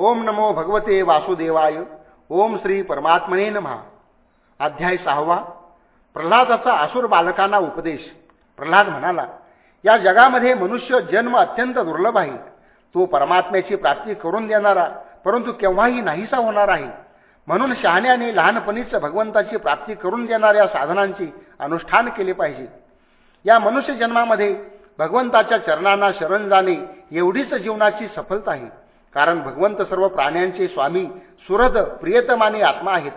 ओम नमो भगवते वासुदेवाय. ओम श्री परमात्मने नमहा अध्याय सहावा. प्रल्हादाचा आसूर बालकांना उपदेश. प्रल्हाद म्हणाला या जगामध्ये मनुष्य जन्म अत्यंत दुर्लभ आहे. तो परमात्म्याची प्राप्ती करून देणारा परंतु केव्हाही नाहीसा होणार आहे. म्हणून शहाण्याने लहानपणीच भगवंताची प्राप्ती करून देणाऱ्या साधनांची अनुष्ठान केले पाहिजे. या मनुष्य जन्मामध्ये भगवंताच्या चरणांना शरण जाणे एवढीच जीवनाची सफलता आहे. कारण भगवंत सर्व प्राण्यांचे स्वामी सुरद प्रियतमाने आत्मा आहेत.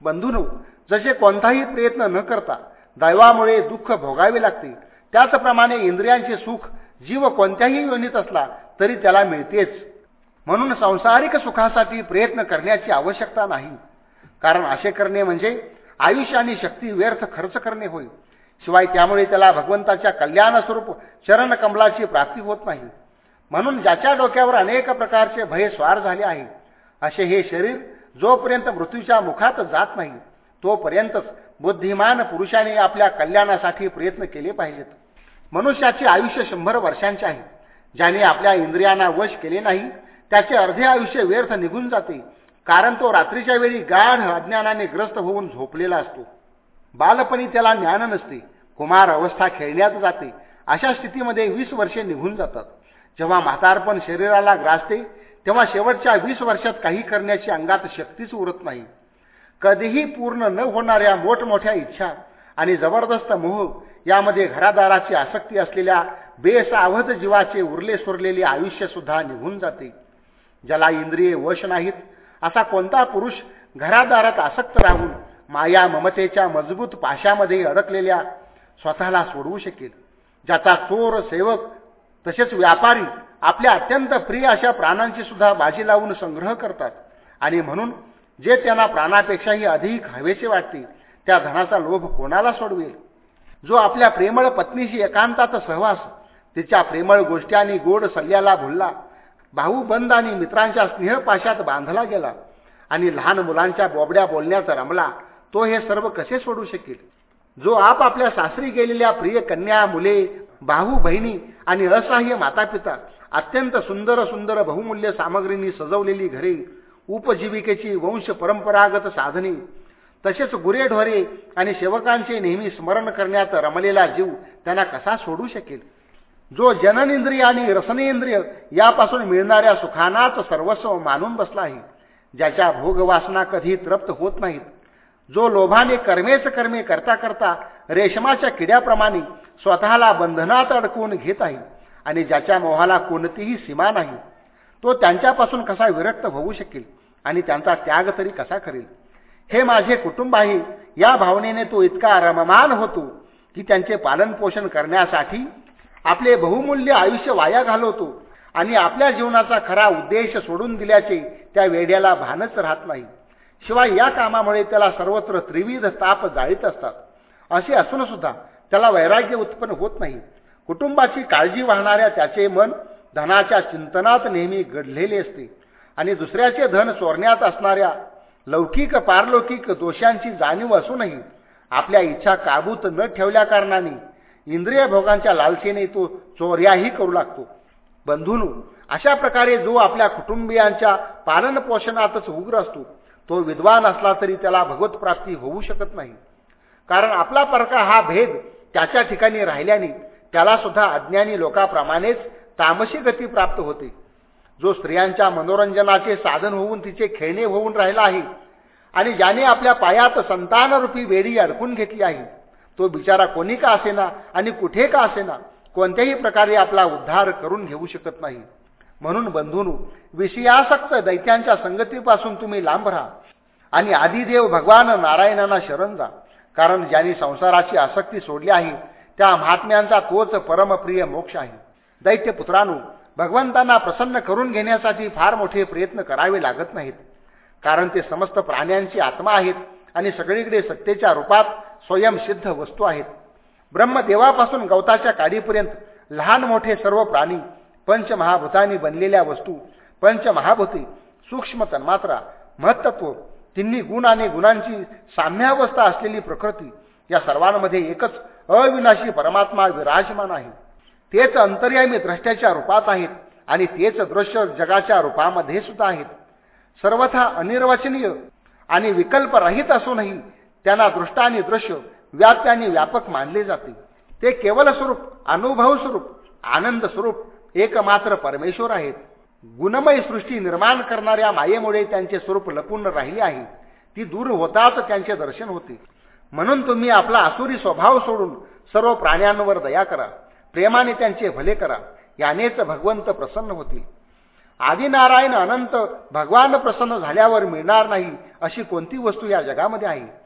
बंधूनो जसे कोणताही प्रयत्न न करता दैवामुळे दुःख भोगावे लागते त्याचप्रमाणे इंद्रियांचे सुख जीव कोणत्याही योनीत असला तरी त्याला मिळतेच. म्हणून सांसारिक सुखासाठी प्रयत्न करण्याची आवश्यकता नाही. कारण असे करणे म्हणजे आयुष्य आणि शक्ती व्यर्थ खर्च करणे होय. शिवाय त्यामुळे त्याला भगवंताच्या कल्याणस्वरूप चरणकमलाची प्राप्ती होत नाही. म्हणून ज्याच्या डोक्यावर अनेक प्रकारचे भय स्वार झाले आहे असे हे शरीर जोपर्यंत मृत्यूच्या मुखात जात नाही तोपर्यंतच बुद्धिमान पुरुषाने आपल्या कल्याणासाठी प्रयत्न केले पाहिजेत. मनुष्याचे आयुष्य शंभर वर्षांचे आहे. ज्याने आपल्या इंद्रियांना वश केले नाही त्याचे अर्धे आयुष्य व्यर्थ निघून जाते कारण तो रात्रीच्या वेळी गाढ अज्ञानाने ग्रस्त होऊन झोपलेला असतो. बालपणी त्याला ज्ञान नसते कुमार अवस्था खेळण्यात जाते अशा स्थितीमध्ये वीस वर्षे निघून जातात. जेव्हा म्हातारपण शरीराला ग्रासते तेव्हा शेवटच्या वीस वर्षात काही करण्याची अंगात शक्तीच उरत नाही. कधीही पूर्ण न होणाऱ्या मोठमोठ्या इच्छा आणि जबरदस्त मोह यामध्ये घरादाराची आसक्ती असलेल्या बेसावध जीवाचे उरले सुरलेले आयुष्य सुद्धा निघून जाते. ज्याला इंद्रिये वश नाहीत असा कोणता पुरुष घरादारात आसक्त राहून माया ममतेच्या मजबूत पाशामध्ये अडकलेल्या स्वतःला सोडवू शकेल? ज्याचा चोर सेवक तसेच व्यापारी आपल्या अत्यंत प्रिय अशा प्राणांची सुद्धा बाजी लावून संग्रह करतात. आणि म्हणून जे त्यांना प्राणापेक्षाही अधिक हवेचे वाटते त्या धनाचा लोभ कोणाला सोडवेल? जो आपल्या प्रेमळ पत्नीशी एकांतात सहवास तिच्या प्रेमळ गोष्टी आणि गोड सल्ल्याला भुलला भाऊबंद आणि मित्रांच्या स्नेहपाशात बांधला गेला आणि लहान मुलांच्या बोबड्या बोलण्यात रमला तो हे सर्व कसे सोडू शकेल? जो आप आपल्या सासरी गेलेल्या प्रिय कन्या मुले भाऊ बहिणी आणि असहाय्य मातापिता अत्यंत सुंदर सुंदर बहुमूल्य सामग्रींनी सजवलेली घरे उपजीविकेची वंश परंपरागत साधने तसेच गुरेढोरे आणि सेवकांचे नेहमी स्मरण करण्यात रमलेला जीव त्यांना कसा सोडू शकेल? जो जननेंद्रिय आणि रसनेंद्रिय यापासून मिळणाऱ्या सुखानाच सर्वस्व मानून बसला आहे ज्याच्या भोगवासना कधी तृप्त होत नाहीत. जो लोभाने कर्मेच कर्मे करता करता रेशमाच्या किड्याप्रमाणे स्वतःला बंधनात अडकवून घेत आहे आणि ज्याच्या मोहाला कोणतीही सीमा नाही तो त्यांच्यापासून कसा विरक्त होऊ शकेल आणि त्यांचा त्याग तरी कसा करेल? हे माझे कुटुंब आहे या भावनेने तो इतका रममान होतो की त्यांचे पालनपोषण करण्यासाठी आपले बहुमूल्य आयुष्य वाया घालवतो आणि आपल्या जीवनाचा खरा उद्देश सोडून दिल्याचे त्या वेड्याला भानच राहत नाही. शिवाय या कामामुळे त्याला सर्वत्र त्रिविध ताप जाळीत असतात. असे असून सुद्धा त्याला वैराग्य उत्पन्न होत नाही. कुटुंबाची काळजी वाहणाऱ्या त्याचे मन धनाच्या चिंतनात नेहमी घडलेले असते. आणि दुसऱ्याचे धन चोरण्यात असणाऱ्या लौकिक पारलौकिक दोषांची जाणीव असूनही आपल्या इच्छा काबूत न ठेवल्या कारणाने इंद्रिय भोगांच्या लालसेने तो चोर्याही करू लागतो. बंधून अशा प्रकारे जो आपल्या कुटुंबियांच्या पालनपोषणातच उग्र असतो तो विद्वान असला तरी त्याला भगवत प्राप्ती होऊ शकत नाही. कारण आपला परका हा भेद त्याच्या ठिकाणी राहिल्याने त्याला सुद्धा अज्ञानी लोकाप्रमाणेच तामशी गती प्राप्त होते. जो स्त्रियांच्या मनोरंजनाचे साधन होऊन तिचे खेळणे होऊन राहिला आहे आणि ज्याने आपल्या पायात संतानरूपी वेडी अडकून घेतली आहे तो बिचारा कोणी का असेना आणि कुठे का असेना कोणत्याही प्रकारे आपला उद्धार करून घेऊ शकत नाही. म्हणून बंधून विषयासक्त दैत्यांच्या संगतीपासून तुम्ही लांब राहा आणि आदिदेव भगवान नारायणांना शरण जा. कारण ज्यांनी संसाराची आसक्ती सोडली आहे त्या महात्म्यांचा तोच परमप्रिय मोक्ष आहे. दैत्यपुत्रांनो भगवंतांना प्रसन्न करून घेण्यासाठी फार मोठे प्रयत्न करावे लागत नाहीत. कारण ते समस्त प्राण्यांची आत्मा आहेत आणि सगळीकडे सत्तेच्या रूपात स्वयंसिद्ध वस्तू आहेत. ब्रह्मदेवापासून गवताच्या काडीपर्यंत लहान मोठे सर्व प्राणी पंचमहाभूतांनी बनलेल्या वस्तू पंचमहाभूती सूक्ष्म तन्मात्रा महत्त्व तिन्ही गुण आणि गुणांची साम्यावस्था असलेली प्रकृती या सर्वांमध्ये एकच अविनाशी परमात्मा विराजमान आहे. तेच अंतर्यामी द्रष्ट्याच्या रूपात आहेत आणि तेच दृश्य जगाच्या रूपामध्ये सुद्धा आहेत. सर्वथा अनिर्वचनीय आणि विकल्परहित असूनही त्यांना दृष्ट आणि दृश्य व्याप्य आणि व्यापक मानले जाते. ते केवल स्वरूप अनुभव स्वरूप आनंद स्वरूप एकमात्र परमेश्वर आहेत. गुणमय सृष्टी निर्माण करणाऱ्या मायेमुळे त्यांचे स्वरूप लपून राहिले आहे. ती दूर होताच त्यांचे दर्शन होते. म्हणून तुम्ही आपला आसुरी स्वभाव सोडून सर्व प्राण्यांवर दया करा. प्रेमाने त्यांचे भले करा. यानेच भगवंत प्रसन्न होतील. आदिनारायण अनंत भगवान प्रसन्न झाल्यावर मिळणार नाही अशी कोणती वस्तू या जगामध्ये आहे?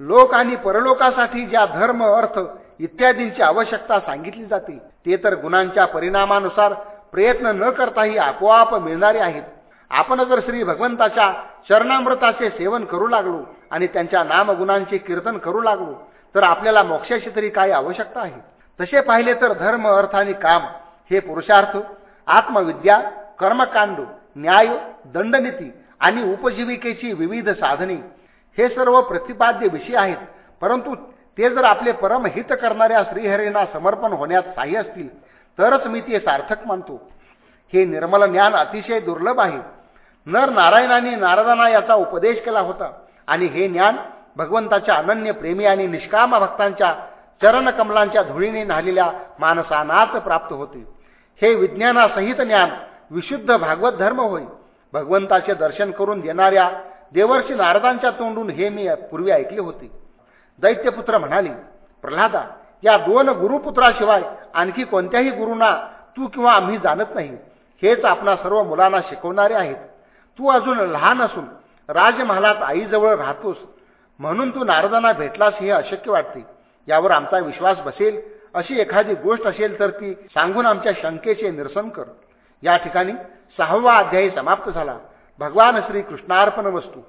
लोक आणि परलोकासाठी ज्या धर्म अर्थ इत्यादींची आवश्यकता सांगितली जाते ते तर गुणांच्या परिणामानुसार प्रयत्न न करताही आपोआप मिळणारे आहेत. आपण जर श्री भगवंताच्या चरणामृताचे सेवन करू लागलो आणि त्यांच्या नामगुणांचे कीर्तन करू लागलो तर आपल्याला मोक्षाची तरी काय आवश्यकता आहे? तसे पाहिले तर धर्म अर्थ आणि काम हे पुरुषार्थ आत्मविद्या कर्मकांड न्याय दंडनीती आणि उपजीविकेची विविध साधने हे सर्व प्रतिपाद्य विषय आहेत. परंतु ते जर आपले परमहित करणाऱ्या श्रीहरींना समर्पण होण्यात साह्य असतील तरच मी ते सार्थक मानतो. हे निर्मल ज्ञान अतिशय दुर्लभ आहे. नर नारायणाने नारदांना याचा उपदेश केला होता. आणि हे ज्ञान भगवंताच्या अनन्य प्रेमी आणि निष्काम भक्तांच्या चरणकमलांच्या धुळीने न्हालेल्या माणसानाच प्राप्त होते. हे विज्ञानासहित ज्ञान विशुद्ध भागवत धर्म होय. भगवंताचे दर्शन करून देणाऱ्या देवर्षी नारदांच्या तोंडून हे मी पूर्वी ऐकले होते. दैत्यपुत्र म्हणाले प्रल्हादा या दोन गुरुपुत्राशिवाय आणखी कोणत्याही गुरुना तू किंवा आम्ही जाणत नाही. हेच आपणा सर्व मुलांना शिकवणारे आहेत. तू अजून लहान असून राजमहालात आईजवळ राहतोस. म्हणून तू नारदांना भेटलास हे अशक्य वाटते. यावर आमचा विश्वास बसेल. अशी एखादी गोष्ट असेल तर ती सांगून आमच्या शंकेचे निरसन कर. या ठिकाणी सहावा अध्यायी समाप्त झाला. भगवान श्री कृष्णार्पण वस्तू.